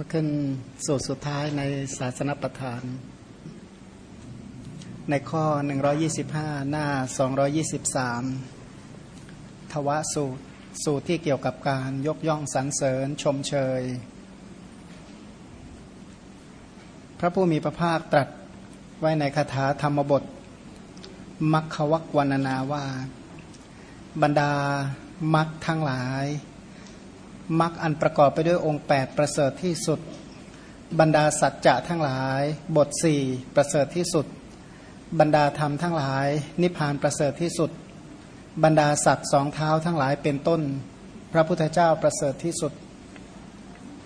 มาขึ้นสูตรสุดท้ายในศาสนประทาน ในข้อ 125 หน้า 223 ทวสูตร สูตรที่เกี่ยวกับการยกย่องสรรเสริญชมเชย พระผู้มีพระภาคตรัสไว้ในคาถาธรรมบท มัคควักวันนาว่า บรรดามัคทั้งหลาย มรรคอันประกอบไปด้วยองค์ 8 ประเสริฐที่สุด บรรดาสัจจะทั้งหลาย บทสี่ประเสริฐที่สุด บรรดาธรรมทั้งหลาย นิพพานประเสริฐที่สุด บรรดาสัตว์สองเท้าทั้งหลายเป็นต้น พระพุทธเจ้าประเสริฐที่สุด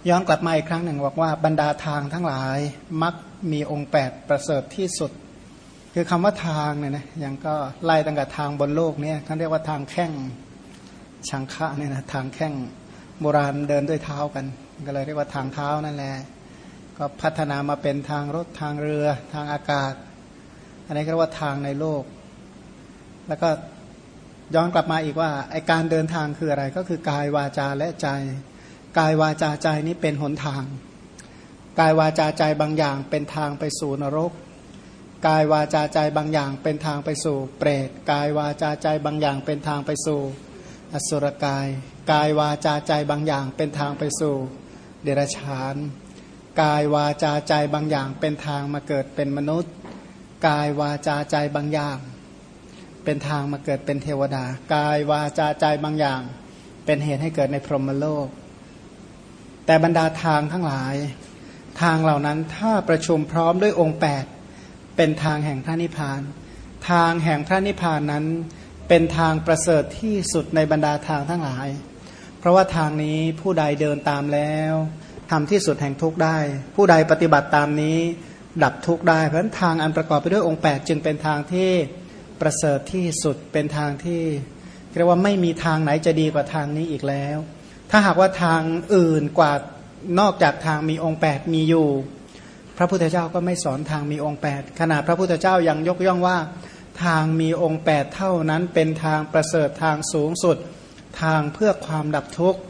ย้อนกลับมาอีกครั้งหนึ่งบอกว่าบรรดาทางทั้งหลายมักมีองค์ 8 ประเสริฐที่สุด คือคำว่าทางเนี่ยนะยังก็ไล่ตั้งแต่ทางบนโลกเนี่ยเขาเรียกว่าทางแข้งชังคะเนี่ยนะทางแข้ง โบราณเดินด้วยเท้ากัน ก็เลยเรียกว่าทางเท้านั่นแหละก็พัฒนามาเป็นทางรถทางเรือทางอากาศ อันนี้ก็เรียกว่าทางในโลก แล้วก็ย้อนกลับมาอีกว่าไอการเดินทางคืออะไรก็คือกายวาจาและใจ กายวาจาใจนี้เป็นหนทาง กายวาจาใจบางอย่างเป็นทางไปสู่นรก กายวาจาใจบางอย่างเป็นทางไปสู่เปรต กายวาจาใจบางอย่างเป็นทางไปสู่อสุรกาย กายวาจาใจบางอย่างเป็นทางไปสู่เดรัจฉาน กายวาจาใจบางอย่างเป็นทางมาเกิดเป็นมนุษย์ กายวาจาใจบางอย่าง เป็นทางมาเกิดเป็นเทวดา กายวาจาใจบางอย่าง เป็นเหตุให้เกิดในพรหมโลก แต่บรรดาทางทั้งหลาย ทางเหล่านั้นถ้าประชุมพร้อมด้วยองค์ 8 เป็นทางแห่งพระนิพพาน ทางแห่งพระนิพพานนั้นเป็นทางประเสริฐที่สุดในบรรดาทางทั้งหลาย เพราะว่าทางนี้ผู้ใดเดินตามแล้วทำที่สุดแห่งทุกได้ ผู้ใดปฏิบัติตามนี้ ดับทุกได้เพราะฉะนั้นทางอันประกอบไปด้วยองค์ 8 จึงเป็นทางที่ประเสริฐที่สุดเป็นทางที่เรียกว่าไม่มีทางไหนจะดีกว่าทางนี้อีกแล้ว ถ้าหากว่าทางอื่นกว่านอกจากทางมีองค์ 8 มีอยู่ พระพุทธเจ้าก็ไม่สอนทางมีองค์ 8 ขณะพระพุทธเจ้ายังยกย่องว่า ทางมีองค์ 8 เท่านั้นเป็นทางประเสริฐทางสูงสุด ทางเพื่อความดับทุกข์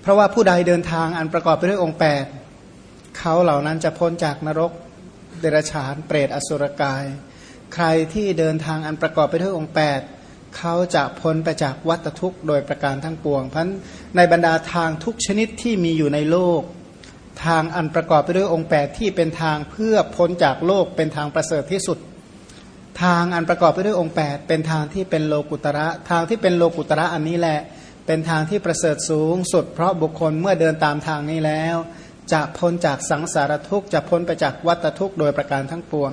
เพราะว่าผู้ใดเดินทางอันประกอบไปด้วยองค์ 8 เขาเหล่านั้นจะพ้นจากนรกเดรัจฉานเปรตอสุรกาย ใครที่เดินทางอันประกอบไปด้วยองค์ 8 เขาจะพ้นไปจากวัฏทุกข์โดยประการทั้งปวงพันในบรรดาทางทุกชนิดที่มีอยู่ในโลก ทางอันประกอบไปด้วยองค์ 8 ที่เป็นทางเพื่อพ้นจากโลกเป็นทางประเสริฐที่สุด ทางอันประกอบไปด้วยองค์ 8 เป็นทางที่เป็นโลกุตระ ทางที่เป็นโลกุตระอันนี้แหละ เป็นทางที่ประเสริฐสูงสุด เพราะบุคคลเมื่อเดินตามทางนี้แล้ว จะพ้นจากสังสารทุกข์จะพ้นไปจากวัฏทุกข์โดยประการทั้งปวง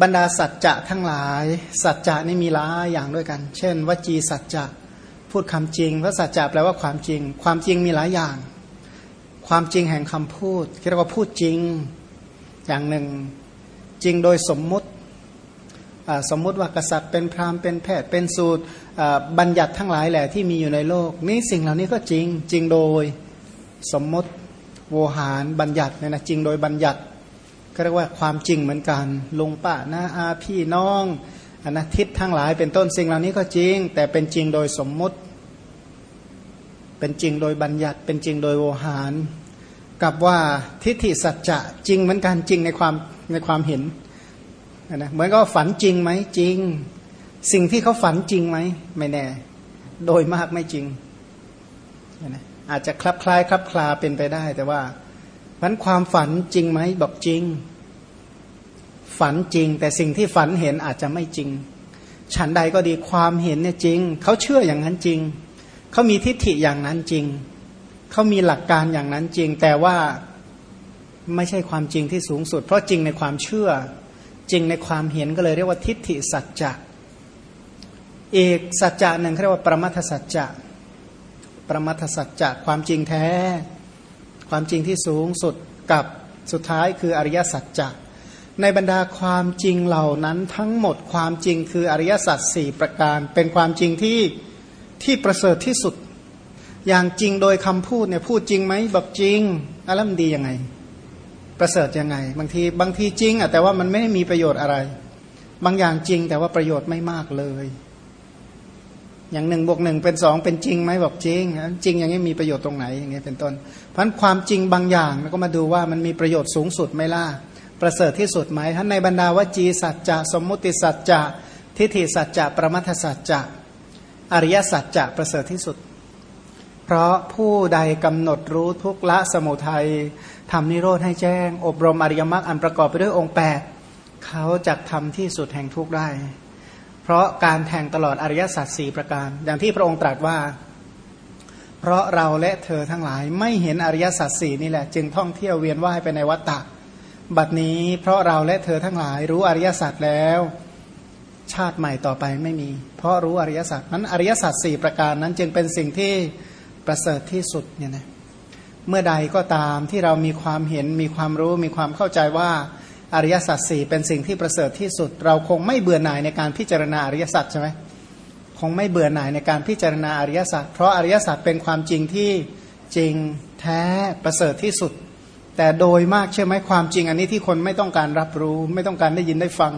บรรดาสัจจะทั้งหลาย สัจจะนี่มีหลายอย่างด้วยกัน เช่นวจีสัจจะพูดคำจริงพระสัจจะแปลว่าความจริง ความจริงมีหลายอย่าง ความจริงแห่งคำพูดเรียกว่าพูดจริงอย่างหนึ่ง จริงโดยสมมุติสมมุติว่ากษัตริย์เป็นพราหมณ์เป็นแพทย์เป็นสูตรบัญญัติทั้งหลายแหละที่มีอยู่ในโลก นี่สิ่งเหล่านี้ก็จริงจริงโดยสมมติโวหารบัญญัติเนี่ยนะจริงโดยบัญญัติก็เรียกว่าความจริงเหมือนกันลุงป้าน้าอาพี่น้องอนะทิศทั้งหลายเป็นต้นสิ่งเหล่านี้ก็จริง แต่เป็นจริงโดยสมมุติ เป็นจริงโดยบัญญัติ เป็นจริงโดยโวหาร กับว่าทิฏฐิสัจจะจริงเหมือนกันจริงในความ ในความเห็นนะเหมือนก็ฝันจริงไหมจริง สิ่งที่เขาฝันจริงไหมไม่แน่ โดยมากไม่จริงนะอาจจะคลับคล้ายคลับคลาเป็นไปได้ แต่ว่าพันความฝันจริงไหมบอกจริง ฝันจริง แต่สิ่งที่ฝันเห็นอาจจะไม่จริง ฉันใดก็ดีความเห็นเนี่ยจริง เขาเชื่ออย่างนั้นจริง เขามีทิฏฐิอย่างนั้นจริง เขามีหลักการอย่างนั้นจริง แต่ว่า ไม่ใช่ความจริงที่สูงสุด เพราะจริงในความเชื่อ จริงในความเห็นก็เลยเรียกว่าทิฏฐิสัจจะอีกสัจจะหนึ่งเรียกว่าประมัทสัจจะประมัทสัจจะความจริงแท้ ความจริงที่สูงสุดกับสุดท้ายคืออริยสัจจะในบรรดาความจริงเหล่านั้นทั้งหมดความจริงคืออริยสัจสี่ประการ เป็นความจริงที่ที่ประเสริฐที่สุด อย่างจริงโดยคำพูดเนี่ยพูดจริงไหมบอกจริงอารมณ์ดียังไง ประเสริฐยังไง บางทีบางทีจริงอะแต่ว่ามันไม่ได้มีประโยชน์อะไร บางอย่างจริงแต่ว่าประโยชน์ไม่มากเลย อย่างหนึ่งบวกหนึ่งเป็นสองเป็นจริงไหมบอกจริงจริงอย่างนี้มีประโยชน์ตรงไหนอย่างเงี้ยเป็นต้น เพราะความจริงบางอย่างแล้วก็มาดูว่ามันมีประโยชน์สูงสุดไหมล่ะประเสริฐที่สุดไหมท่านในบรรดาวจีสัจจะสมมุติสัจจะทิฏฐิสัจจะประมัทสัจจะอริยสัจจะประเสริฐที่สุด เพราะผู้ใดกำหนดรู้ทุกละสมุทัยทำนิโรธให้แจ้ง อบรมอริยมรรคอันประกอบไปด้วยองค์ 8 เขาจะทำที่สุดแห่งทุกได้ เพราะการแทงตลอดอริยสัจสี่ประการ อย่างที่พระองค์ตรัสว่า เพราะเราและเธอทั้งหลายไม่เห็นอริยสัจสี่นี่แหละ จึงท่องเที่ยวเวียนว่ายไปในวัฏฏะบัดนี้เพราะเราและเธอทั้งหลายรู้อริยสัจแล้ว ชาติใหม่ต่อไปไม่มี เพราะรู้อริยสัจนั้นอริยสัจสี่ประการนั้นจึงเป็นสิ่งที่ ประเสริฐที่สุดเนี่ยนะเมื่อใดก็ตามที่เรามีความเห็นมีความรู้มีความเข้าใจว่าอริยสัจสี่เป็นสิ่งที่ประเสริฐที่สุด เราคงไม่เบื่อหน่ายในการพิจารณาอริยสัจใช่ไหมคงไม่เบื่อหน่ายในการพิจารณาอริยสัจเพราะอริยสัจเป็นความจริงที่จริงแท้ประเสริฐที่สุด แต่โดยมากใช่ไหมความจริงอันนี้ที่คนไม่ต้องการรับรู้ ไม่ต้องการได้ยินได้ฟัง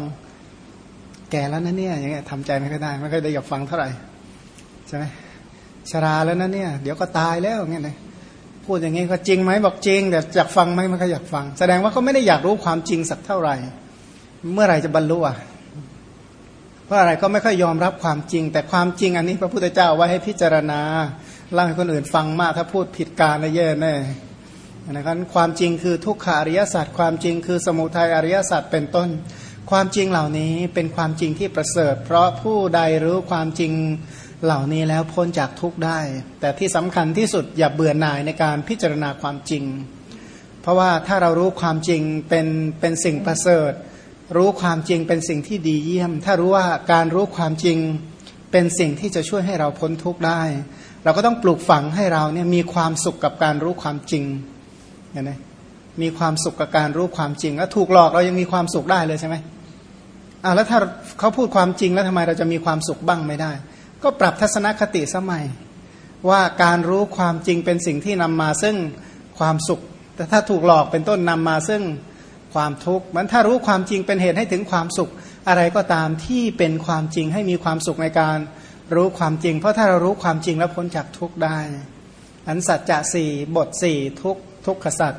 แก่แล้วนะเนี่ยอย่างเงี้ยทำใจไม่ค่อยได้ไม่ค่อยได้อยากฟังเท่าไหร่ใช่ไหม ชราแล้วนะเนี่ย เดี๋ยวก็ตายแล้วเงี้ยนะพูดอย่างงี้ก็จริงไหมบอกจริง แต่อยากฟังไหมมันก็อยากฟัง แสดงว่าเขาไม่ได้อยากรู้ความจริงสักเท่าไหร่ เมื่อไหร่จะบรรลุอะเพราะอะไรก็ไม่ค่อยยอมรับความจริง แต่ความจริงอันนี้พระพุทธเจ้าไว้ให้พิจารณาเล่าให้คนอื่นฟังมากถ้าพูดผิดการนะแย่แน่นะครับความจริงคือทุกขาริยศาสัจความจริงคือสมุทัยอริยศาสัจเป็นต้น ความจริงเหล่านี้เป็นความจริงที่ประเสริฐ เพราะผู้ใดรู้ความจริง เหล่านี้แล้วพ้นจากทุกข์ได้ แต่ที่สำคัญที่สุดอย่าเบื่อหน่ายในการพิจารณาความจริง เพราะว่าถ้าเรารู้ความจริงเป็นเป็นสิ่งประเสริฐ รู้ความจริงเป็นสิ่งที่ดีเยี่ยม ถ้ารู้ว่าการรู้ความจริงเป็นสิ่งที่จะช่วยให้เราพ้นทุกข์ได้ เราก็ต้องปลูกฝังให้เราเนี่ยมีความสุขกับการรู้ความจริงเห็นไหมมีความสุขกับการรู้ความจริงแล้วถูกหลอกเรายังมีความสุขได้เลยใช่ไหมอ่าแล้วถ้าเขาพูดความจริงแล้วทำไมเราจะมีความสุขบ้างไม่ได้ ก็ปรับทัศนคติสมัย ว่าการรู้ความจริงเป็นสิ่งที่นำมาซึ่งความสุข แต่ถ้าถูกหลอกเป็นต้นนำมาซึ่งความทุกข์มันถ้ารู้ความจริงเป็นเหตุให้ถึงความสุข อะไรก็ตามที่เป็นความจริงให้มีความสุขในการรู้ความจริง เพราะถ้าเรารู้ความจริงแล้วพ้นจากทุกข์ได้ อันสัจจะสี่บทสี่ทุกทุกขสัจ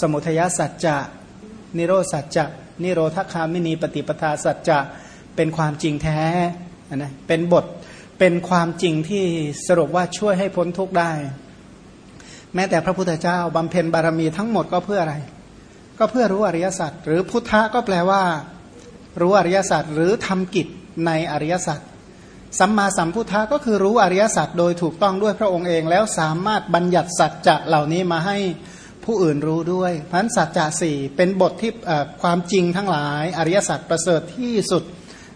สมุทยสัจจะนิโรสัจจะนิโรธคามินีปฏิปทาสัจจะเป็นความจริงแท้นะเป็นบท เป็นความจริงที่สรุปว่าช่วยให้พ้นทุกข์ได้ แม้แต่พระพุทธเจ้าบำเพ็ญบารมีทั้งหมดก็เพื่ออะไร ก็เพื่อรู้อริยสัจหรือพุทธะก็แปลว่า รู้อริยสัจหรือทำกิจในอริยสัจสัมมาสัมพุทธะก็คือรู้อริยสัจโดยถูกต้องด้วยพระองค์เอง แล้วสามารถบัญญัติสัจจะเหล่านี้มาให้ผู้อื่นรู้ด้วยพันสัจจะสี่เป็นบทที่ความจริงทั้งหลาย อริยสัจประเสริฐที่สุด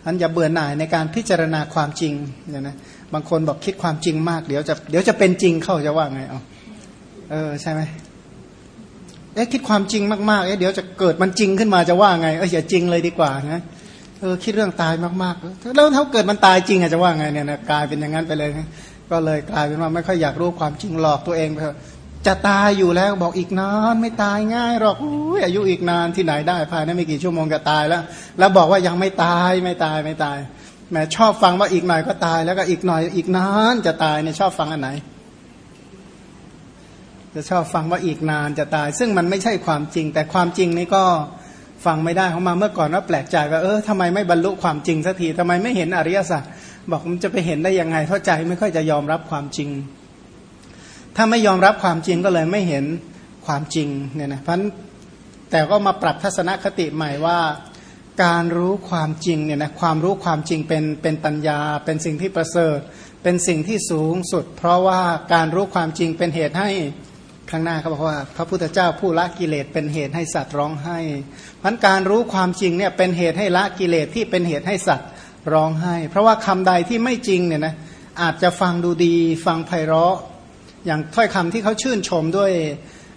อันอย่าเบื่อหน่ายในการพิจารณาความจริงเนี่ยนะบางคนบอกคิดความจริงมากเดี๋ยวจะเดี๋ยวจะเป็นจริงเข้าจะว่าไงเอาเออใช่ไหมเอ๊ะคิดความจริงมากๆเอ๊ะเดี๋ยวจะเกิดมันจริงขึ้นมาจะว่าไงเอออย่าจริงเลยดีกว่านะเออคิดเรื่องตายมากๆแล้วถ้าเกิดมันตายจริงอะจะว่าไงเนี่ยนะกลายเป็นอย่างนั้นไปเลยก็เลยกลายเป็นว่าไม่ค่อยอยากรู้ความจริงหลอกตัวเองไป จะตายอยู่แล้วบอกอีกนานไม่ตายง่ายหรอกอายุอีกนานที่ไหนได้ภายในไม่กี่ชั่วโมงก็ตายแล้ว แล้วบอกว่ายังไม่ตายไม่ตายไม่ตายแหมชอบฟังว่าอีกหน่อยก็ตายแล้วก็อีกหน่อยอีกนานจะตายเนี่ยชอบฟังอันไหน จะชอบฟังว่าอีกนานจะตาย ซึ่งมันไม่ใช่ความจริง แต่ความจริงนี่ก็ฟังไม่ได้ของมาเมื่อก่อนว่าแปลกใจว่าเออทำไมไม่บรรลุความจริงสักทีทำไมไม่เห็นอริยสัจบอกมันจะไปเห็นได้ยังไงเพราใจไม่ค่อยจะยอมรับความจริง ถ้าไม่ยอมรับความจริงก็เลยไม่เห็นความจริงเนี่ยนะเพราะแต่ก็มาปรับทัศนคติใหม่ว่า การรู้ความจริงเนี่ยนะความรู้ความจริงเป็นเป็นปัญญา เป็นสิ่งที่ประเสริฐ เป็นสิ่งที่สูงสุด เพราะว่าการรู้ความจริงเป็นเหตุให้ข้างหน้าเขาบอกว่า พระพุทธเจ้าผู้ละกิเลสเป็นเหตุให้สัตว์ร้องไห้พันการรู้ความจริงเนี่ยเป็นเหตุให้ละกิเลสที่เป็นเหตุให้สัตว์ร้องไห้ เพราะว่าคำใดที่ไม่จริงเนี่ยนะอาจจะฟังดูดี ฟังไพเราะ อย่างถ้อยคำที่เขาชื่นชมด้วย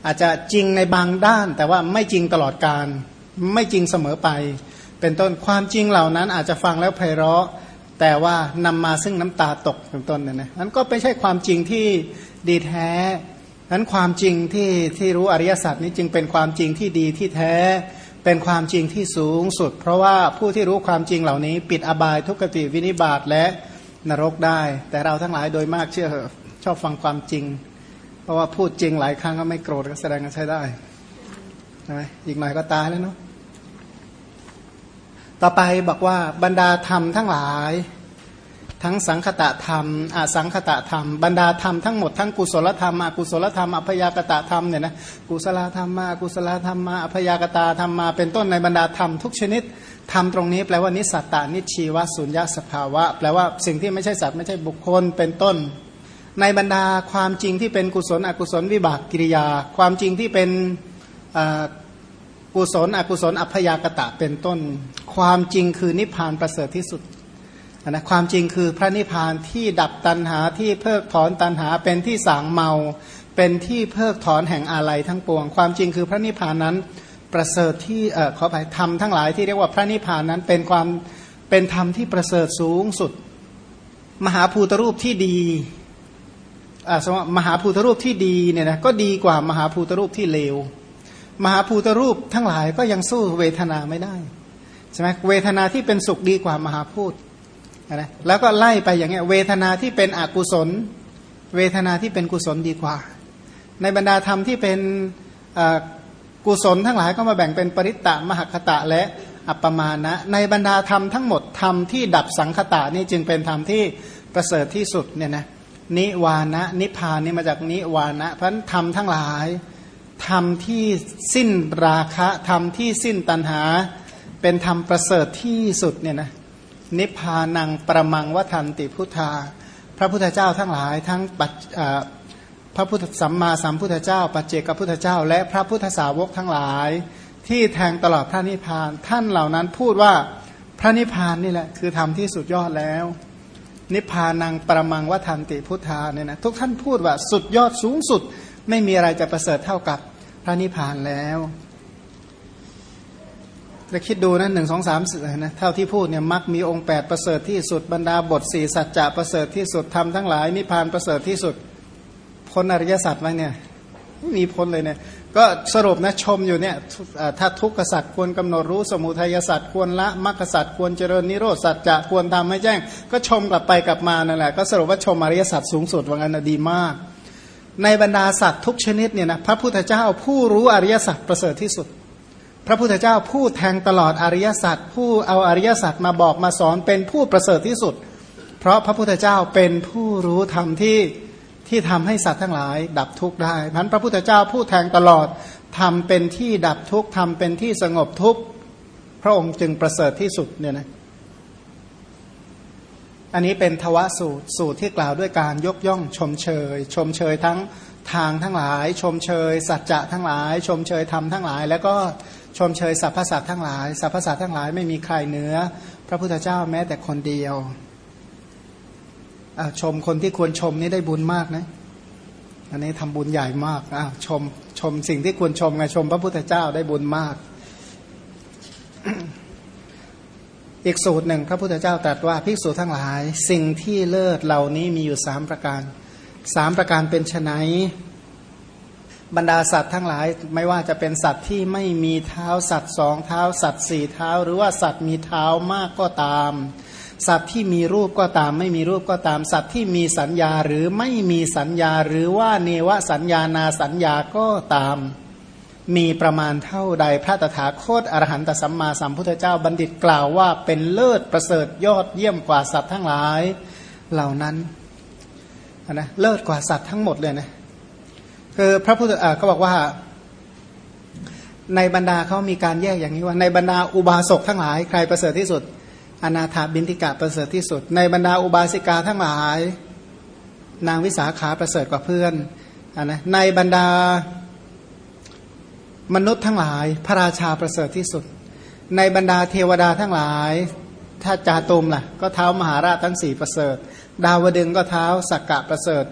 อาจจะจริงในบางด้าน แต่ว่าไม่จริงตลอดการ ไม่จริงเสมอไป เป็นต้นความจริงเหล่านั้นอาจจะฟังแล้วไพเราะ แต่ว่านำมาซึ่งน้ำตาตกเป็นต้นเนี่ยนะนั้นก็ไม่ใช่ความจริงที่ดีแท้นั้นความจริงที่ที่รู้อริยสัจนี้จึงเป็นความจริงที่ดีที่แท้ เป็นความจริงที่สูงสุด เพราะว่าผู้ที่รู้ความจริงเหล่านี้ ปิดอบายทุกขติวินิบาตและนรกได้ แต่เราทั้งหลายโดยมากเชื่อ ชอบฟังความจริง เพราะว่าพูดจริงหลายครั้งก็ไม่โกรธก็แสดงกันใช้ได้ใช่ไหมอีกหน่อยก็ตายแล้วเนาะต่อไปบอกว่าบรรดาธรรมทั้งหลาย ทั้งสังคตะธรรมอสังคตะธรรม บรรดาธรรมทั้งหมดทั้งกุศลธรรมอกุศลธรรมอภยากตะธรรมเนี่ยนะกุศลธรรมมากุศลธรรมมาอภยากตาธรรมมาเป็นต้นในบรรดาธรรมทุกชนิดธรรมตรงนี้แปลว่านิสัตตานิชีวสุญญาสภาวะ แปลว่าสิ่งที่ไม่ใช่สัตว์ไม่ใช่บุคคลเป็นต้น ในบรรดาความจริงที่เป็นกุศลอกุศลวิบากกิริยา ความจริงที่เป็นกุศลอกุศลอัพยากตะเป็นต้น ความจริงคือนิพพานประเสริฐที่สุดนะความจริงคือพระนิพพานที่ดับตัณหาที่เพิกถอนตัณหาเป็นที่สางเมา เป็นที่เพิกถอนแห่งอาลัยทั้งปวง ความจริงคือพระนิพพานนั้นประเสริฐที่เออขอไปธรรมทั้งหลายที่เรียกว่าพระนิพพานนั้นเป็นความเป็นธรรมที่ประเสริฐสูงสุด มหาภูตรูปที่ดี สมมติมหาภูตรูปที่ดีเนี่ยนะก็ดีกว่ามหาภูตรูปที่เลว มหาภูตรูปทั้งหลายก็ยังสู้เวทนาไม่ได้ใช่ไหมเวทนาที่เป็นสุขดีกว่ามหาพูดนะแล้วก็ไล่ไปอย่างเงี้ยเวทนาที่เป็นอกุศล เวทนาที่เป็นกุศลดีกว่า ในบรรดาธรรมที่เป็นกุศลทั้งหลายก็มาแบ่งเป็นปริตตะมหคตะและอัปปมาณะในบรรดาธรรมทั้งหมดธรรมที่ดับสังคตะนี่จึงเป็นธรรมที่ประเสริฐที่สุดเนี่ยนะ นิวานะนิพานนี่มาจากนิวานะเพราะธรรมทั้งหลายธรรมที่สิ้นราคะธรรมที่สิ้นตัณหา เป็นธรรมประเสริฐที่สุดเนี่ยนะนิพพานังประมังวัฏันติพุทธา พระพุทธเจ้าทั้งหลายทั้งปัจพระพุทธสัมมาสัมพุทธเจ้า ปัจเจกพุทธเจ้า และพระพุทธสาวกทั้งหลาย ที่แทงตลอดพระนิพพาน ท่านเหล่านั้นพูดว่าพระนิพพานนี่แหละคือธรรมที่สุดยอดแล้ว นิพพานังประมังวัฏันติพุทธาเนี่ยนะทุกท่านพูดว่าสุดยอดสูงสุด ไม่มีอะไรจะประเสริฐเท่ากับพระนิพพานแล้วจะคิดดูนะหนึ่งสองสามนะเท่าที่พูดเนี่ยมักมีองค์แปดประเสริฐที่สุดบรรดาบทสี่สัจจะประเสริฐที่สุดทำทั้งหลายนิพพานประเสริฐที่สุดพ้นอริยสัจไหมเนี่ยไม่มีพ้นเลยเนี่ย ก็สรุปนะชมอยู่เนี่ยถ้าทุกขสัจควรกำหนดรู้สมุทัยสัจควรละมรรคสัจควรเจริญนิโรธสัจจะควรทำให้แจ้ง ก็ชมกลับไปกลับมานั่นแหละก็สรุปว่าชมอริยสัจสูงสุดว่างั้นดีมาก ในบรรดาสัตว์ทุกชนิดเนี่ยนะพระพุทธเจ้าผู้รู้อริยสัจประเสริฐที่สุด พระพุทธเจ้าผู้แทงตลอดอริยสัจผู้เอาอริยสัจมาบอกมาสอนเป็นผู้ประเสริฐที่สุด เพราะพระพุทธเจ้าเป็นผู้รู้ธรรมที่ ที่ทำให้สัตว์ทั้งหลาย ดับทุกข์ได้พันพระพุทธเจ้าผู้แทงตลอดทำเป็นที่ดับทุกข์ทำเป็นที่สงบทุกข์พระองค์จึงประเสริฐที่สุดเนี่ยนะอันนี้เป็นทวสูตรสูตรที่กล่าวด้วยการยกย่องชมเชย ชมเชยทั้งทางทั้งหลาย ชมเชย สัจจะทั้งหลาย ชมเชยธรรมทั้งหลาย แล้วก็ชมเชยสรรพสัตว์ทั้งหลายสรรพสัตว์ทั้งหลายไม่มีใครเหนือ พระพุทธเจ้าแม้แต่คนเดียว ชมคนที่ควรชมนี่ได้บุญมากนะ อันนี้ทำบุญใหญ่มากอ้าวชมชมสิ่งที่ควรชมไงชมพระพุทธเจ้าได้บุญมาก อีกสูตรหนึ่งพระพุทธเจ้าตรัสว่าภิกษุทั้งหลาย สิ่งที่เลิศเหล่านี้มีอยู่สามประการสามประการเป็นไนบรรดาสัตว์ทั้งหลายไม่ว่าจะเป็นสัตว์ที่ไม่มีเท้าสัตว์สองเท้าสัตว์สี่เท้า หรือว่าสัตว์มีเท้ามากก็ตาม สัตว์ที่มีรูปก็ตาม ไม่มีรูปก็ตาม สัตว์ที่มีสัญญาหรือไม่มีสัญญาหรือว่าเนวสัญญานาสัญญาก็ตาม มีประมาณเท่าใดพระตถาคตอรหันตสัมมาสัมพุทธเจ้าบัณฑิตกล่าวว่าเป็นเลิศประเสริฐยอดเยี่ยมกว่าสัตว์ทั้งหลายเหล่านั้นนะเลิศกว่าสัตว์ทั้งหมดเลยนะคือพระพุทธอ่าก็บอกว่าในบรรดาเขามีการแยกอย่างนี้ว่า ในบรรดาอุบาสกทั้งหลายใครประเสริฐที่สุด อนาถาบินทิกะประเสริฐที่สุด ในบรรดาอุบาสิกาทั้งหลาย นางวิสาขาประเสริฐกว่าเพื่อนอนนะในบรรดามนุษย์ทั้งหลายพระราชาประเสริฐที่สุด ในบรรดาเทวดาทั้งหลาย ถ้าจาตุมล่ะ ก็เท้ามหาราชทั้งสี่ประเสริฐ ดาวดึงก็เท้าสักกะประเสริฐ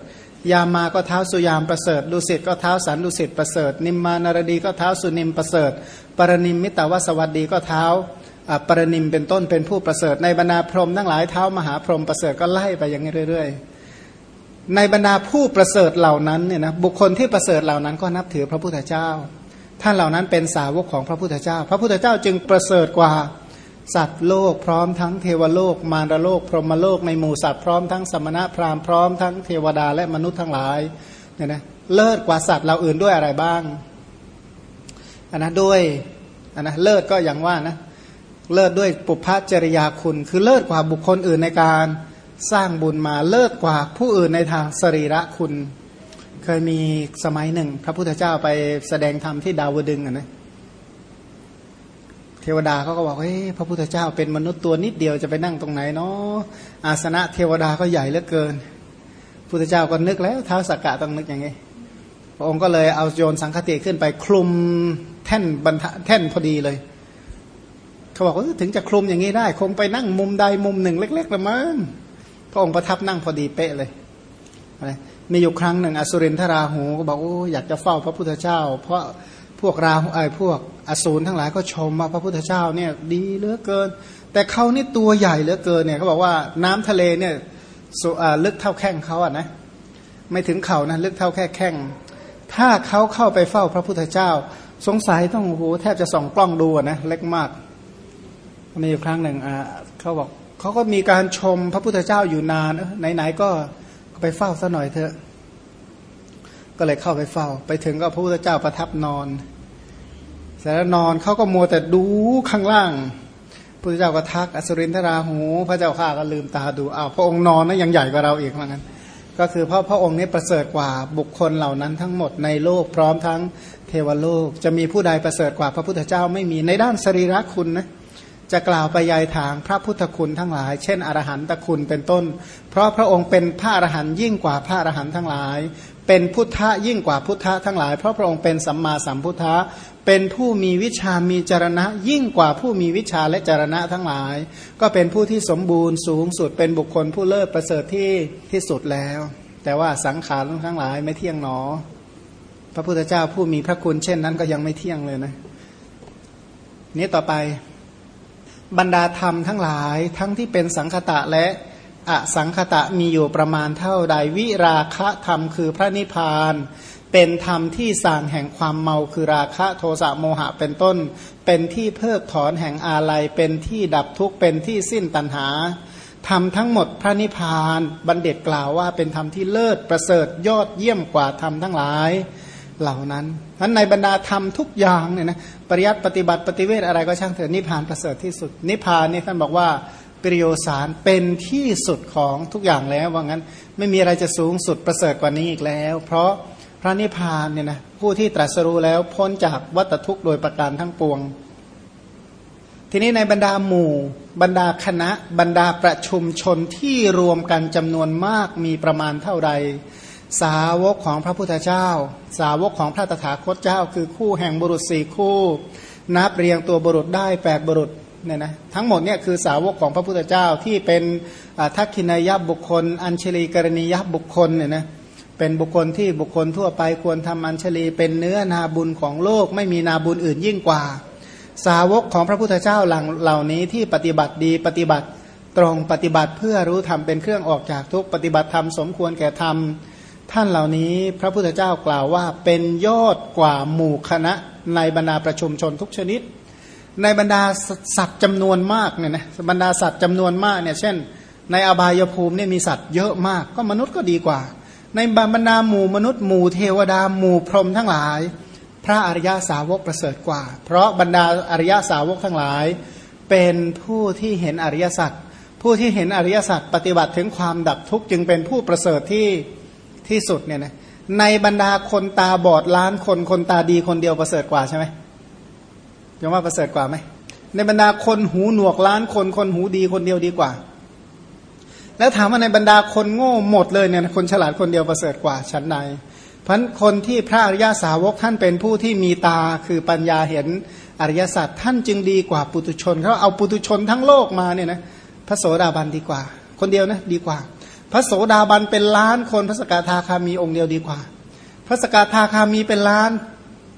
ยามาก็เท้าสุยามประเสริฐดุสิตก็เท้าสันดุสิตประเสริฐ นิมมานารดีก็เท้าสุนิมประเสริฐ ปรนิมมิตาวสวัสดีก็เท้า ปรนิมเป็นต้นเป็นผู้ประเสริฐ ในบรรดาพรหมทั้งหลายเท้ามหาพรหมประเสริฐก็ไล่ไปอย่างนี้เรื่อย ๆ ในบรรดาผู้ประเสริฐเหล่านั้นเนี่ยนะบุคคลที่ประเสริฐเหล่านั้นก็นับถือพระพุทธเจ้า ท่านเหล่านั้นเป็นสาวกของพระพุทธเจ้า พระพุทธเจ้าจึงประเสริฐกว่าสัตว์โลกพร้อมทั้งเทวโลก มารโลก พรหมโลกในหมู่สัตว์พร้อมทั้งสมณะพราหมณ์พร้อมทั้งเทวดาและมนุษย์ทั้งหลายเนี่ยนะเลิศกว่าสัตว์เราอื่นด้วยอะไรบ้างอันนะด้วยอันนะเลิศก็อย่างว่านะ เลิศด้วยปุพพจริยาคุณ คือเลิศกว่าบุคคลอื่นในการสร้างบุญมาเลิศกว่าผู้อื่นในทางสรีระคุณ เคยมีสมัยหนึ่ง พระพุทธเจ้าไปแสดงธรรมที่ดาวดึงอะนะเทวดาเขาก็บอกเฮ้ยพระพุทธเจ้าเป็นมนุษย์ตัวนิดเดียวจะไปนั่งตรงไหนเนาะอาสนะเทวดาก็ใหญ่เหลือเกินพุทธเจ้าก็นึกแล้วเท้าสักกะต้องนึกยังไงพระองค์ก็เลยเอาโยนสังคติขึ้นไปคลุมแท่นบรรทแท่นพอดีเลย เขาบอกว่าถึงจะคลุมอย่างนี้ได้ คงไปนั่งมุมใดมุมหนึ่งเล็กๆละมั้งพระองค์ประทับนั่งพอดีเป๊ะเลยมีอยู่ครั้งหนึ่งอสุรินทราหูก็บอกโอ้อยากจะเฝ้าพระพุทธเจ้า เพราะพวกราไอ้พวกอสูรทั้งหลายก็ชมว่าพระพุทธเจ้าเนี่ยดีเหลือเกิน แต่เขานี่ตัวใหญ่เหลือเกินเนี่ยเขาบอกว่าน้ำทะเลเนี่ยลึกเท่าแข้งเขาอะนะไม่ถึงเข่านะลึกเท่าแค่แข้ง ถ้าเขาเข้าไปเฝ้าพระพุทธเจ้า สงสัยต้องโอ้โหแทบจะส่องกล้องดูนะเล็กมาก มีอยู่ครั้งหนึ่งเขาบอกเขาก็มีการชมพระพุทธเจ้าอยู่นานไหนๆก็ไปเฝ้าซะหน่อยเถอะ ก็เลยเข้าไปเฝ้า ไปถึงก็พระพุทธเจ้าประทับนอนเสร็จแล้วนอนเขาก็มัวแต่ดูข้างล่างพระพุทธเจ้าก็ทักอสุรินทราหู พระเจ้าข้าก็ลืมตาดูอ้าวพระองค์นอนนะยังใหญ่กว่าเราอีกเหมือนกันก็คือเพราะพระองค์นี้ประเสริฐกว่าบุคคลเหล่านั้นทั้งหมดในโลกพร้อมทั้งเทวโลก จะมีผู้ใดประเสริฐกว่าพระพุทธเจ้าไม่มีในด้านสรีระคุณนะ จะกล่าวไปยายทางพระพุทธคุณทั้งหลาย เช่นอรหันตคุณเป็นต้น เพราะพระองค์เป็นพระอรหันตยิ่งกว่าพระอรหันตทั้งหลาย เป็นพุทธะยิ่งกว่าพุทธะทั้งหลาย เพราะพระองค์เป็นสัมมาสัมพุทธะเป็นผู้มีวิชามีจรณะ ยิ่งกว่าผู้มีวิชาและจรณะทั้งหลาย ก็เป็นผู้ที่สมบูรณ์สูงสุดเป็นบุคคลผู้เลิศประเสริฐที่ที่สุดแล้ว แต่ว่าสังขารทั้งหลายไม่เที่ยงหนอ พระพุทธเจ้าผู้มีพระคุณเช่นนั้นก็ยังไม่เที่ยงเลยนะนี้ต่อไป บรรดาธรรมทั้งหลายทั้งที่เป็นสังคตะและอสังคตะมีอยู่ประมาณเท่าใดวิราคะธรรมคือพระนิพพาน เป็นธรรมที่สั่งแห่งความเมาคือราคะโทสะโมหะเป็นต้น เป็นที่เพิกถอนแห่งอาลัย เป็นที่ดับทุกข์เป็นที่สิ้นตัณหาธรรมทั้งหมดพระนิพพานบัณฑิตกล่าวว่าเป็นธรรมที่เลิศประเสริฐยอดเยี่ยมกว่าธรรมทั้งหลาย เหล่านั้นนั้นในบรรดาธรรมทุกอย่างเนี่ยนะปริยัติปฏิบัติปฏิเวทอะไรก็ช่างเถอะนิพพานประเสริฐที่สุด นิพพานนี่ท่านบอกว่าปริโยสารเป็นที่สุดของทุกอย่างแล้วว่างั้นไม่มีอะไรจะสูงสุดประเสริฐกว่านี้อีกแล้ว เพราะพระนิพพานเนี่ยนะผู้ที่ตรัสรู้แล้วพ้นจากวัฏทุกข์โดยประการทั้งปวง ทีนี้ในบรรดาหมู่ บรรดาคณะ บรรดาประชุมชนที่รวมกันจำนวนมากมีประมาณเท่าใด สาวกของพระพุทธเจ้า สาวกของพระตถาคตเจ้า คือคู่แห่งบุรุษสี่คู่ นับเรียงตัวบุรุษได้แปดบุรุษเนี่ยนะทั้งหมดเนี่ยคือสาวกของพระพุทธเจ้าที่เป็นทักขินายบุคคล อัญชลีกรณียบุคคลเนี่ยนะเป็นบุคคลที่บุคคลทั่วไปควรทำอัญชลีเป็นเนื้อนาบุญของโลก ไม่มีนาบุญอื่นยิ่งกว่า สาวกของพระพุทธเจ้าหลังเหล่านี้ที่ปฏิบัติดีปฏิบัติตรงปฏิบัติเพื่อรู้ธรรมเป็นเครื่องออกจากทุกปฏิบัติธรรมสมควรแก่ธรรม ท่านเหล่านี้พระพุทธเจ้ากล่าวว่าเป็นยอดกว่าหมู่คณะในบรรดาประชุมชนทุกชนิด ในบรรดาสัตว์จำนวนมากเนี่ยนะบรรดาสัตว์จำนวนมากเนี่ยเช่น ในอบายภูมิเนี่ยมีสัตว์เยอะมาก ก็มนุษย์ก็ดีกว่า ในบรรดาหมู่มนุษย์หมู่เทวดาหมู่พรหมทั้งหลาย พระอริยาสาวกประเสริฐกว่า เพราะบรรดาอริยาสาวกทั้งหลาย เป็นผู้ที่เห็นอริยสัจผู้ที่เห็นอริยสัจปฏิบัติถึงความดับทุกข์จึงเป็นผู้ประเสริฐที่ ที่สุดเนี่ยนะในบรรดาคนตาบอดล้านคนคนตาดีคนเดียวประเสริฐกว่าใช่ไหมยังว่าประเสริฐกว่าไหมในบรรดาคนหูหนวกล้านคนคนหูดีคนเดียวดีกว่า แล้วถามว่าในบรรดาคนโง่หมดเลยเนี่ยคนฉลาดคนเดียวประเสริฐกว่าชั้นใดเพราะคนที่พระอริยาสาวกท่านเป็นผู้ที่มีตาคือปัญญาเห็นอริยสัจท่านจึงดีกว่าปุตุชนเขาเอาปุตุชนทั้งโลกมาเนี่ยนะพระโสดาบันดีกว่า คนเดียวนะดีกว่า พระโสดาบันเป็นล้านคนพระสกทาคามีองค์เดียวดีกว่า พระสกทาคามีเป็นล้าน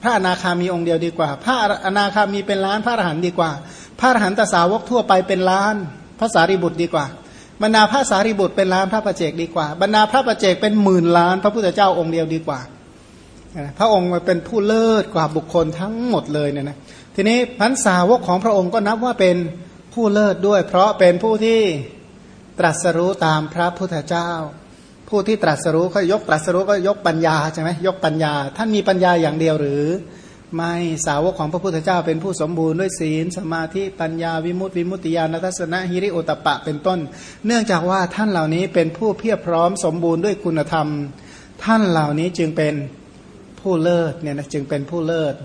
พระอนาคามีองค์เดียวดีกว่า พระอนาคามีเป็นล้านพระอรหันต์ดีกว่า พระอรหันตสาวกทั่วไปเป็นล้านพระสารีบุตรดีกว่า บรรดาพระสารีบุตรเป็นล้านพระประเจกดีกว่า บรรดาพระประเจกเป็นหมื่นล้าน พระพุทธเจ้าองค์เดียวดีกว่า พระองค์เป็นผู้เลิศกว่าบุคคลทั้งหมดเลยเนี่ยนะทีนี้พันสาวกของพระองค์ก็นับว่าเป็นผู้เลิศด้วย เพราะเป็นผู้ที่ ตรัสรู้ตามพระพุทธเจ้า ผู้ที่ตรัสรู้ก็ยกตรัสรู้ก็ยกปัญญาใช่ไหมยกปัญญา ท่านมีปัญญาอย่างเดียวหรือ ไม่สาวกของพระพุทธเจ้า เป็นผู้สมบูรณ์ด้วยศีล สมาธิปัญญาวิมุตติวิมุตติญาณทัศนะฮิริโอตปะเป็นต้น เนื่องจากว่าท่านเหล่านี้เป็นผู้เพียรพร้อมสมบูรณ์ด้วยคุณธรรม ท่านเหล่านี้จึงเป็นผู้เลิศเนี่ยนะจึงเป็นผู้เลิศ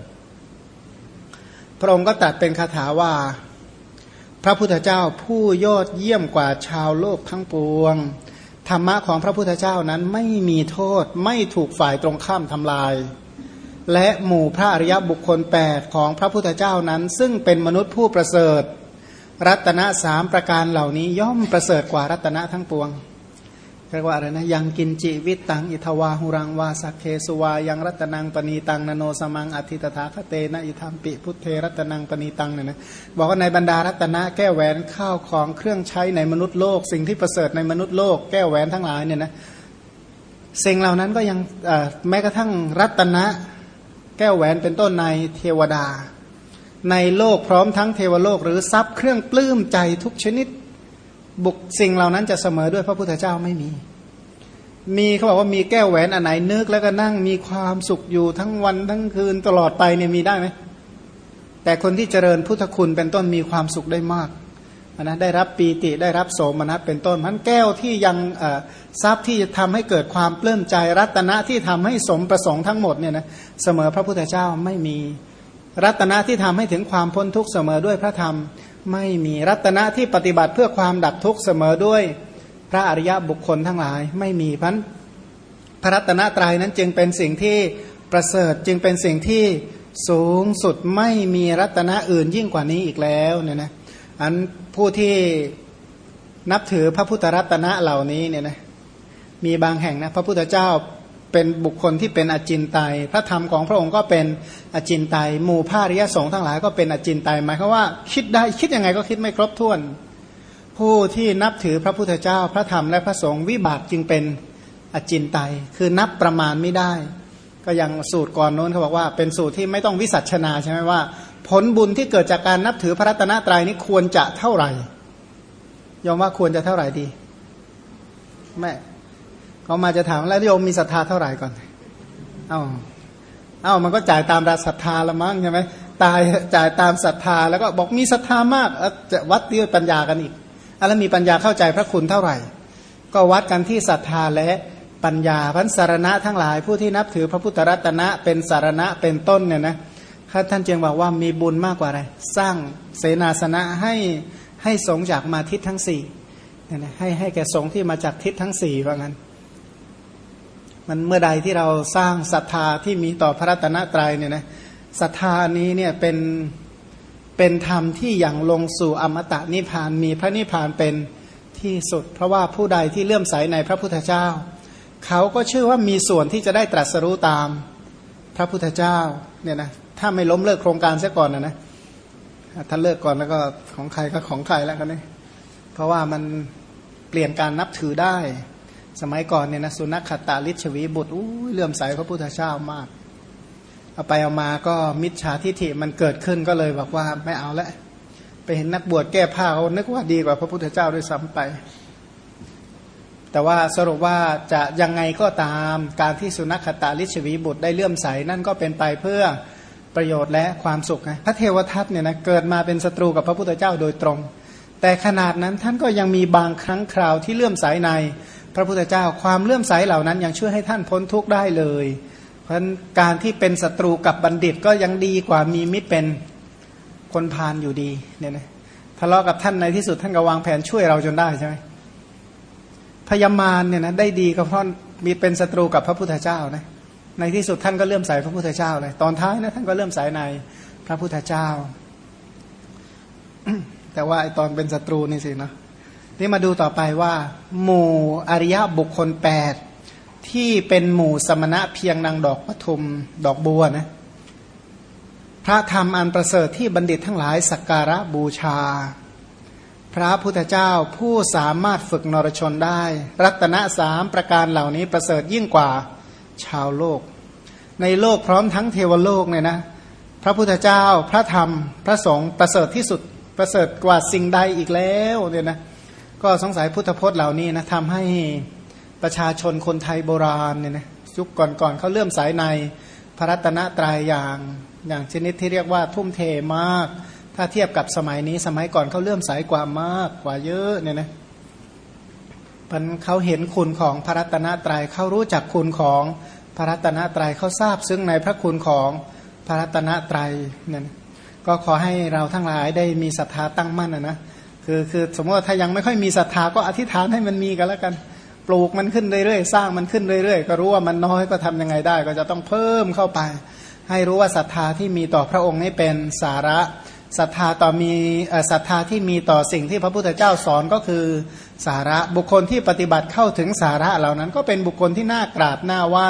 พระองค์ก็ตัดเป็นคาถาว่า พระพุทธเจ้าผู้ยอดเยี่ยมกว่าชาวโลกทั้งปวง ธรรมะของพระพุทธเจ้านั้นไม่มีโทษไม่ถูกฝ่ายตรงข้ามทำลาย และหมู่พระอริยบุคคลแปดของพระพุทธเจ้านั้น ซึ่งเป็นมนุษย์ผู้ประเสริฐ รัตนะสามประการเหล่านี้ย่อมประเสริฐกว่ารัตนะทั้งปวง เรียกว่าอะไรนะยังกินจิวิตตังอิทวาหุรังวาสักเคสุวายังรัตนังปณีตังนโนสมังอธิตถาคเตนะอิธรรมปิพุทเทรัตนังปณีตังเนี่ยนะบอกว่าในบรรดารัตนะแก้วแหวนข้าวของเครื่องใช้ในมนุษย์โลก สิ่งที่ประเสริฐในมนุษย์โลก แก้วแหวนทั้งหลายเนี่ยนะสิ่งเหล่านั้นก็ยังแม้กระทั่งรัตนะแก้วแหวนเป็นต้นในเทวดา ในโลกพร้อมทั้งเทวโลก หรือทรัพย์เครื่องปลื้มใจทุกชนิด บุกสิ่งเหล่านั้นจะเสมอด้วยพระพุทธเจ้าไม่มี มีเขาบอกว่ามีแก้วแหวนอันไหนนึกแล้วก็นั่งมีความสุขอยู่ทั้งวันทั้งคืนตลอดไปเนี่ยมีได้ไหมแต่คนที่เจริญพุทธคุณเป็นต้นมีความสุขได้มากนะได้รับปีติได้รับโสมนัสเป็นต้นมันแก้วที่ยังทรัพย์ที่จะทำให้เกิดความปลื้มใจรัตนะที่ทำให้สมประสงค์ทั้งหมดเนี่ยนะเสมอพระพุทธเจ้าไม่มี รัตนะที่ทำให้ถึงความพ้นทุกข์เสมอด้วยพระธรรม ไม่มีรัตนะที่ปฏิบัติเพื่อความดับทุกข์เสมอด้วย พระอริยบุคคลทั้งหลายไม่มีพันพระรัตนตรัยนั้นจึงเป็นสิ่งที่ประเสริฐจึงเป็นสิ่งที่สูงสุดไม่มีรัตนะอื่นยิ่งกว่านี้อีกแล้วเนี่ยนะอันผู้ที่นับถือพระพุทธรัตนะเหล่านี้เนี่ยนะมีบางแห่งนะพระพุทธเจ้า เป็นบุคคลที่เป็นอจินไตยพระธรรมของพระองค์ก็เป็นอจินไตยหมู่ภาริยสงฆ์ทั้งหลายก็เป็นอจินไตยหมายความว่าคิดได้คิดยังไงก็คิดไม่ครบถ้วน ผู้ที่นับถือพระพุทธเจ้าพระธรรมและพระสงฆ์วิบากจึงเป็นอจินไตยคือนับประมาณไม่ได้ ก็ยังสูตรก่อนโน้นเขาบอกว่าเป็นสูตรที่ไม่ต้องวิสัชนาใช่ไหมว่า ผลบุญที่เกิดจากการนับถือพระรัตนตรัยนี้ควรจะเท่าไหร่ยอมว่าควรจะเท่าไหร่ดีแม่ เขามาจะถามแล้วโยมมีศรัทธาเท่าไหร่ก่อน เอ้า เอ้ามันก็จ่ายตามราศรัทธาละมั้งใช่ไหมตายจ่ายตามศรัทธาแล้วก็บอกมีศรัทธามากจะวัดด้วยปัญญากันอีกแล้วมีปัญญาเข้าใจพระคุณเท่าไหร่ ก็วัดกันที่ศรัทธาและปัญญาพันสารณะทั้งหลายผู้ที่นับถือพระพุทธรัตนะเป็นสารณะเป็นต้นเนี่ยนะท่านเจึงบอกว่ามีบุญมากกว่าอะไร สร้างเสนาสนะให้ให้สงจากมาทิศทั้งสี่เนี่ยนะให้ให้แก่สงที่มาจากทิศทั้งสี่ว่างั้น มันเมื่อใดที่เราสร้างศรัทธาที่มีต่อพระรัตนตรัยเนี่ยนะศรัทธานี้เนี่ยเป็นเป็นธรรมที่อย่างลงสู่อมตะนิพพานมีพระนิพพานเป็นที่สุด เพราะว่าผู้ใดที่เลื่อมใสในพระพุทธเจ้า เขาก็เชื่อว่ามีส่วนที่จะได้ตรัสรู้ตามพระพุทธเจ้าเนี่ยนะถ้าไม่ล้มเลิกโครงการเสียก่อนนะนะถ้าเลิกก่อนแล้วก็ของใครก็ของใครแล้วกันนี่เพราะว่ามันเปลี่ยนการนับถือได้ สมัยก่อนเนี่ยนะสุนัขขตาลิชวีบุตรอู้เลื่อมใสพระพุทธเจ้ามาก เอาไปเอามาก็มิจฉาทิฐิมันเกิดขึ้นก็เลยบอกว่าไม่เอาละไปเห็นนักบวชแก้ผ้าเขานึกว่าดีกว่าพระพุทธเจ้าด้วยซ้ำไป แต่ว่าสรุปว่าจะยังไงก็ตามการที่สุนัขขตาลิชวีบุตรได้เลื่อมใสนั่นก็เป็นไปเพื่อประโยชน์และความสุขนะพระเทวทัตเนี่ยนะเกิดมาเป็นศัตรูกับพระพุทธเจ้าโดยตรง แต่ขนาดนั้นท่านก็ยังมีบางครั้งคราวที่เลื่อมใสใน พระพุทธเจ้า ความเลื่อมใสเหล่านั้นยังช่วยให้ท่านพ้นทุกข์ได้เลย เพราะการที่เป็นศัตรูกับบัณฑิตก็ยังดีกว่ามีมิตรเป็นคนพาลอยู่ดีเนี่ยนะทะเลาะกับท่านในที่สุดท่านก็วางแผนช่วยเราจนได้ใช่ไหมพยามารเนี่ยนะได้ดีก็เพราะมีเป็นศัตรูกับพระพุทธเจ้านะในที่สุดท่านก็เลื่อมใสพระพุทธเจ้าเลยตอนท้ายนะท่านก็เลื่อมใสในพระพุทธเจ้า แต่ว่าไอตอนเป็นศัตรูนี่สินะ นี่มาดูต่อไปว่า หมู่อริยบุคคลแปดที่เป็นหมู่สมณะเพียงนางดอกปทุมดอกบัวนะพระธรรมอันประเสริฐที่บัณฑิตทั้งหลายสักการะบูชา พระพุทธเจ้าผู้สามารถฝึกนรชนได้ รัตนะสามประการเหล่านี้ประเสริฐยิ่งกว่าชาวโลก ในโลกพร้อมทั้งเทวโลกเนี่ยนะพระพุทธเจ้าพระธรรมพระสงฆ์ประเสริฐที่สุดประเสริฐกว่าสิ่งใดอีกแล้วเนี่ยนะ ก็สงสัยพุทธพจน์เหล่านี้นะทำให้ประชาชนคนไทยโบราณเนี่ยนะยุคก่อนๆเขาเลื่อมสายในพระรัตนตรัยอย่างอย่างชนิดที่เรียกว่าทุ่มเทมาก ถ้าเทียบกับสมัยนี้สมัยก่อนเขาเลื่อมสายกว่ามากกว่าเยอะเนี่ยนะมันเขาเห็นคุณของพระรัตนตรยัยเขารู้จักคุณของพระรัตนตรยัยเขาทราบซึ่งในพระคุณของพระรัตนตรัยเนี่ยก็ขอให้เราทั้งหลายได้มีศรัทธาตั้งมั่นนะนะ คือคือสมมติว่าถ้ายังไม่ค่อยมีศรัทธาก็อธิษฐานให้มันมีกันแล้วกัน ปลูกมันขึ้นเรื่อยๆสร้างมันขึ้นเรื่อยๆ ก็รู้ว่ามันน้อยก็ทำยังไงได้ ก็จะต้องเพิ่มเข้าไป ให้รู้ว่าศรัทธาที่มีต่อพระองค์นี้เป็นสาระศรัทธาต่อมีศรัทธาที่มีต่อสิ่งที่พระพุทธเจ้าสอนก็คือสาระบุคคลที่ปฏิบัติเข้าถึงสาระเหล่านั้นก็เป็นบุคคลที่น่ากราบน่าไหว้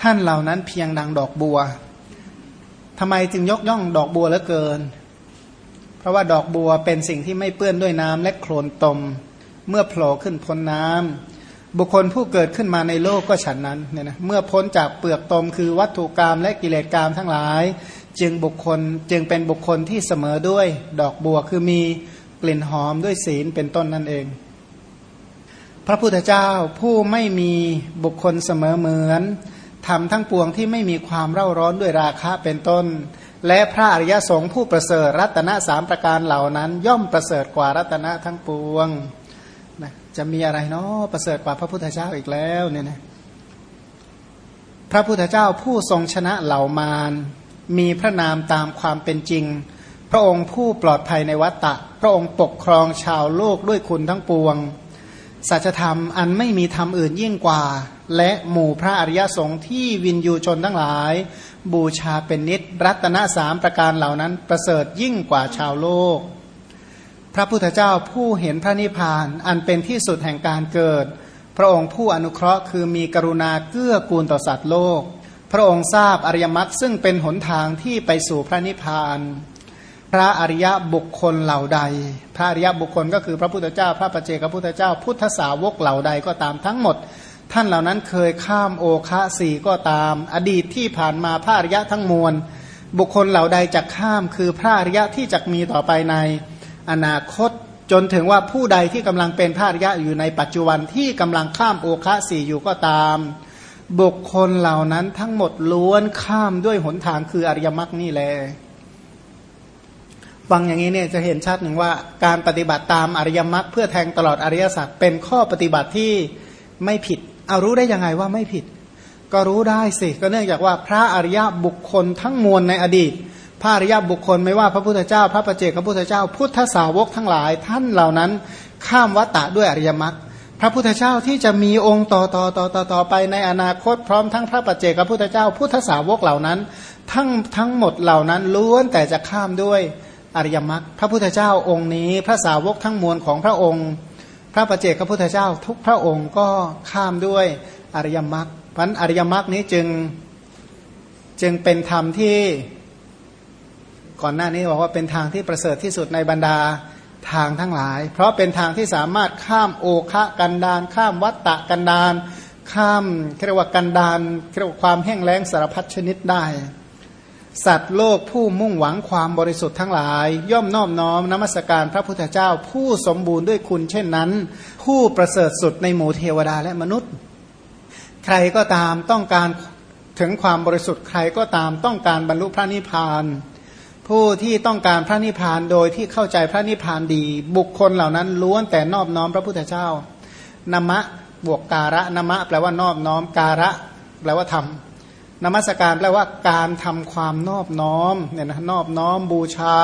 ท่านเหล่านั้นเพียงดังดอกบัวทำไมจึงยกย่องดอกบัวเหลือเกิน เพราะว่าดอกบัวเป็นสิ่งที่ไม่เปื้อนด้วยน้ำและโคลนตม เมื่อโผล่ขึ้นพ้นน้ำบุคคลผู้เกิดขึ้นมาในโลกก็ฉันนั้นเนี่ยนะเมื่อพ้นจากเปลือกตม คือวัตถุกรรมและกิเลสกรรมทั้งหลาย จึงบุคคลจึงเป็นบุคคลที่เสมอด้วยดอกบัวคือมีกลิ่นหอมด้วยศีลเป็นต้นนั่นเอง พระพุทธเจ้าผู้ไม่มีบุคคลเสมอเหมือนทำทั้งปวงที่ไม่มีความเร่าร้อนด้วยราคะเป็นต้น และพระอริยสงฆ์ผู้ประเสริฐรัตนสามประการเหล่านั้น ย่อมประเสริฐกว่ารัตนะทั้งปวงนะจะมีอะไรเนาะประเสริฐกว่าพระพุทธเจ้าอีกแล้วเนี่ยนะพระพุทธเจ้าผู้ทรงชนะเหล่ามารมีพระนามตามความเป็นจริง พระองค์ผู้ปลอดภัยในวัตตะพระองค์ปกครองชาวโลกด้วยคุณทั้งปวง สัจธรรมอันไม่มีธรรมอื่นยิ่งกว่า และหมู่พระอริยสงฆ์ที่วินยูชนทั้งหลาย บูชาเป็นนิดรัตนสามประการเหล่านั้น ประเสริฐยิ่งกว่าชาวโลก พระพุทธเจ้าผู้เห็นพระนิพพานอันเป็นที่สุดแห่งการเกิด พระองค์ผู้อนุเคราะห์คือมีกรุณาเกื้อกูลต่อสัตว์โลก พระองค์ทราบอริยมรรคซึ่งเป็นหนทางที่ไปสู่พระนิพพาน พระอริยบุคคลเหล่าใด พระอริยบุคคลก็คือพระพุทธเจ้า พระปเจกพระพุทธเจ้า พุทธสาวกเหล่าใดก็ตามทั้งหมด ท่านเหล่านั้นเคยข้ามโอคะสี่ก็ตาม อดีตที่ผ่านมาพระอริยะทั้งมวล บุคคลเหล่าใดจะข้ามคือพระอริยะที่จะมีต่อไปในอนาคตจนถึงว่าผู้ใดที่กำลังเป็นพระอริยะอยู่ในปัจจุบันที่กำลังข้ามโอคะสี่อยู่ก็ตาม บุคคลเหล่านั้นทั้งหมดล้วนข้ามด้วยหนทางคืออริยมรรคนี่แหละฟังอย่างนี้เนี่ยจะเห็นชัดหนึ่งว่าการปฏิบัติตามอริยมรรคเพื่อแทงตลอดอริยสัจเป็นข้อปฏิบัติที่ไม่ผิด เอารู้ได้ยังไงว่าไม่ผิด ก็รู้ได้สิก็เนื่องจากว่าพระอริยบุคคลทั้งมวลในอดีต พระอริยบุคคลไม่ว่าพระพุทธเจ้า พระประเจกพระพุทธเจ้า พุทธสาวกทั้งหลาย ท่านเหล่านั้นข้ามวัตตะด้วยอริยมรรคพระพุทธเจ้าที่จะมีองค์ต่อต่อต่อต่อต่อไปในอนาคตพร้อมทั้งพระปัจเจกพระพุทธเจ้า พุทธสาวกเหล่านั้น ทั้งทั้งหมดเหล่านั้นล้วนแต่จะข้ามด้วยอริยมรรคพระพุทธเจ้าองค์นี้ พระสาวกทั้งมวลของพระองค์ พระปัจเจกพระพุทธเจ้า ทุกพระองค์ก็ข้ามด้วยอริยมรรคพันอริยมรรคนี้จึงจึงเป็นธรรมที่ก่อนหน้านี้บอกว่าเป็นทางที่ประเสริฐที่สุดในบรรดาทางทั้งหลาย เพราะเป็นทางที่สามารถข้ามโอคะกันดาน ข้ามวัตตะกันดาน ข้ามเรียกว่ากันดานเรียกว่าความแห้งแล้งสารพัดชนิดได้ สัตว์โลกผู้มุ่งหวังความบริสุทธิ์ทั้งหลาย ย่อมนอบน้อมนมัสการพระพุทธเจ้าผู้สมบูรณ์ด้วยคุณเช่นนั้น ผู้ประเสริฐสุดในหมู่เทวดาและมนุษย์ ใครก็ตามต้องการถึงความบริสุทธิ์ใครก็ตามต้องการบรรลุพระนิพพาน ผู้ที่ต้องการพระนิพพานโดยที่เข้าใจพระนิพพานดี บุคคลเหล่านั้นล้วนแต่นอบน้อมพระพุทธเจ้านามะบวกการะนามะแปลว่านอบน้อมการะ แปลว่าทำ นมัสการแปลว่าการทำความนอบน้อมเนี่ยนะนอบน้อมบูชา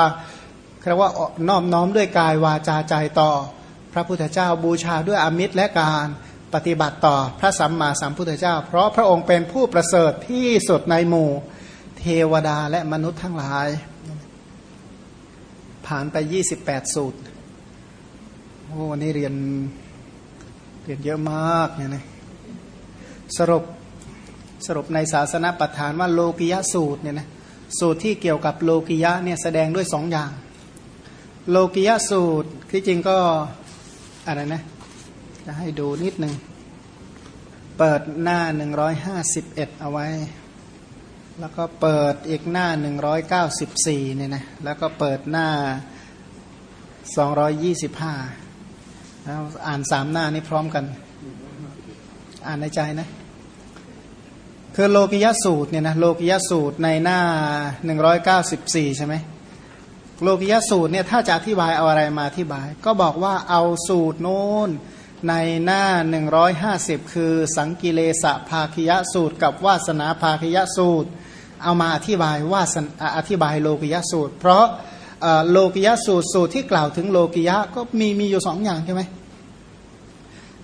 เรียกว่านอบน้อมด้วยกายวาจาใจต่อ พระพุทธเจ้าบูชาด้วยอมิตรและการปฏิบัติต่อพระสัมมาสัมพุทธเจ้า เพราะพระองค์เป็นผู้ประเสริฐที่สุดในหมู่เทวดาและมนุษย์ทั้งหลาย ผ่านไปยี่สิบแปดสูตรโอ้วันนี้เรียนเรียนเยอะมากเนี่ยนะสรุป สรุปในศาสนาปัฏฐานว่าโลกิยะสูตรเนี่ยนะสูตรที่เกี่ยวกับโลกิยะเนี่ยแสดงด้วยสองอย่าง โลกิยะสูตรที่จริงก็อะไรนะจะให้ดูนิดหนึ่งเปิดหน้าหนึ่งร้อยห้าสิบเอ็ดเอาไว้ แล้วก็เปิดอีกหน้า 194เนี่ยนะแล้วก็เปิดหน้าสองร้อยยี่สิบห้าอ่านสามหน้านี้พร้อมกัน อ่านในใจนะ คือโลกิยสูตรเนี่ยนะโลกิยสูตรในหน้าหนึ่งร้อยเก้าสิบสี่ใช่ไหมโลกิยสูตรเนี่ยถ้าจะอธิบายเอาอะไรมาอธิบาย ก็บอกว่าเอาสูตรโน้นในหน้า 150 คือสังกิเลสะภาคิยสูตร กับวาสนาภาคิยสูตร เอามาอธิบายวาสอธิบายโลกิยสูตร เพราะโลกิยสูตรสูตรที่กล่าวถึงโลกิยะก็มีมีอยู่สองอย่างใช่ไหม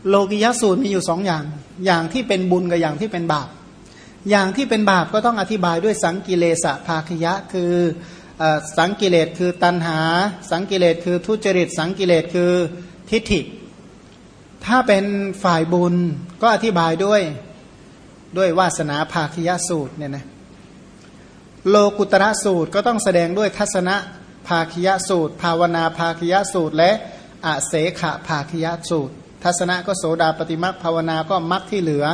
โลกิยสูตรมีอยู่สองอย่าง อย่างที่เป็นบุญกับอย่างที่เป็นบาป อย่างที่เป็นบาปก็ต้องอธิบายด้วยสังกิเลสภาคยะคือสังกิเลสคือตัณหา สังกิเลสคือทุจริต สังกิเลสคือทิฏฐิ ถ้าเป็นฝ่ายบุญก็อธิบายด้วยด้วยวาสนาภาคยะสูตรเนี่ยนะโลกุตระสูตรก็ต้องแสดงด้วยทัศนะภาคยะสูตร ภาวนาภาคยะสูตร และอเสขะภาคยะสูตร ทัศนะก็โสดาปฏิมักภาวนาก็มักที่เหลือ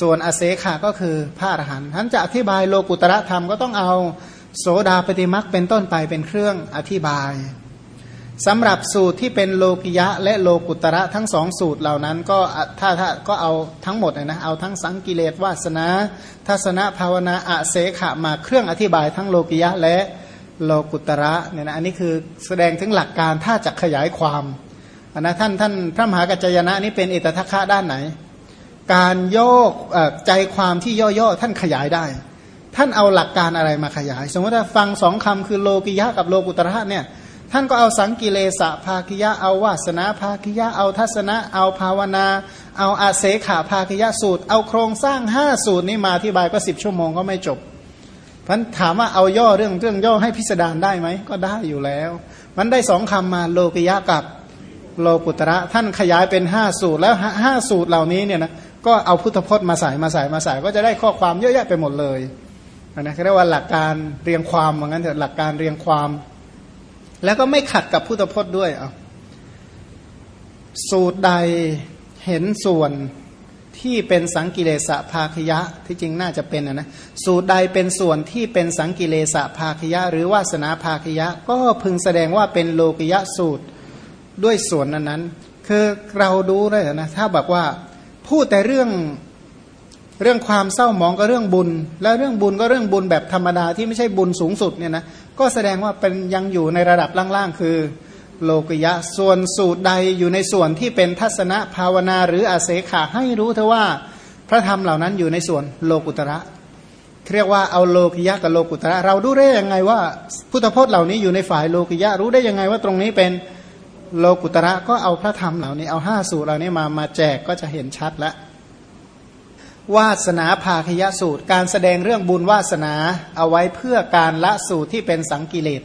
ส่วนอเสขาก็คือพระอรหันต์ท่านจะอธิบายโลกุตระธรรมก็ต้องเอาโสดาปฏิมักเป็นต้นไปเป็นเครื่องอธิบายสำหรับสูตรที่เป็นโลกิยะและโลกุตระทั้งสองสูตรเหล่านั้นก็ถ้าถ้าก็เอาทั้งหมดนะเอาทั้งสังกิเลสวาสนาทัศนะภาวนาอเสขะมาเครื่องอธิบายทั้งโลกิยะและโลกุตระเนี่ยนะอันนี้คือแสดงถึงหลักการถ้าจะขยายความนะท่านท่านพระมหากัจจยนะนี่เป็นเอตทัคคะด้านไหน การโยกใจความที่ย่อๆท่านขยายได้ ท่านเอาหลักการอะไรมาขยาย สมมติว่าฟังสองคำคือโลกิยะกับโลกุตระเนี่ยท่านก็เอาสังกิเลสภาคิยะเอาวาสนาภาคิยะเอาทัศนะ เอาภาวนา เอาอาเสขาภาคิยะสูตร เอาโครงสร้างห้าสูตรนี้มาอธิบายก็สิบชั่วโมงก็ไม่จบพันถามว่าเอาย่อเรื่องเรื่องย่อให้พิสดารได้ไหมก็ได้อยู่แล้ว มันได้สองคำมาโลกิยะกับโลกุตระ ท่านขยายเป็นห้าสูตรแล้วห้าสูตรเหล่านี้เนี่ยนะ ก็เอาพุทธพจน์มาใส่มาใส่มาใส่ก็จะได้ข้อความเยอะแยะไปหมดเลยนะเรียกว่าหลักการเรียงความเหมือนกันเถอะหลักการเรียงความ แล้วก็ไม่ขัดกับพุทธพจน์ด้วยเอาสูตรใดเห็นส่วนที่เป็นสังกิเลสภาคยะที่จริงน่าจะเป็นนะสูตรใดเป็นส่วนที่เป็นสังกิเลสภาคยะ หรือวาสนาภาคยะ ก็พึงแสดงว่าเป็นโลกิยะสูตรด้วยส่วนนั้นนั้นคือเราดูได้นะถ้าแบบว่า พูดแต่เรื่องเรื่องความเศร้าหมองก็เรื่องบุญ แล้วเรื่องบุญก็เรื่องบุญแบบธรรมดาที่ไม่ใช่บุญสูงสุดเนี่ยนะก็แสดงว่าเป็นยังอยู่ในระดับล่างๆคือโลกยะส่วนสูตรใดอยู่ในส่วนที่เป็นทัศนะภาวนาหรืออาเสขาให้รู้เถอะว่าพระธรรมเหล่านั้นอยู่ในส่วนโลกุตระเรียกว่าเอาโลกิยะกับโลกุตระเราดูได้ยังไงว่า พุทธพจน์เหล่านี้อยู่ในฝ่ายโลกิยะรู้ได้ยังไงว่าตรงนี้เป็น โลกุตระก็เอาพระธรรมเหล่านี้เอาห้าสูตรเหล่านี้มามาแจกก็จะเห็นชัดแล้ววาสนาภาคยสูตร การแสดงเรื่องบุญวาสนาเอาไว้เพื่อการละสูตรที่เป็นสังกิเลส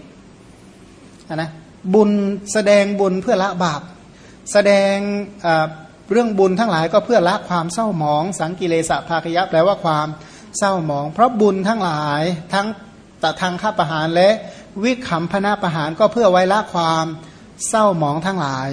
นะบุญแสดงบุญเพื่อละบาป แสดงเรื่องบุญทั้งหลายก็เพื่อละความเศร้าหมอง สังกิเลสภาคยะแปลว่าความเศร้าหมอง เพราะบุญทั้งหลายทั้งตะทางข้าประหารและวิขำพนาประหารก็เพื่อไว้ละความ เศร้าหมองทั้งหลาย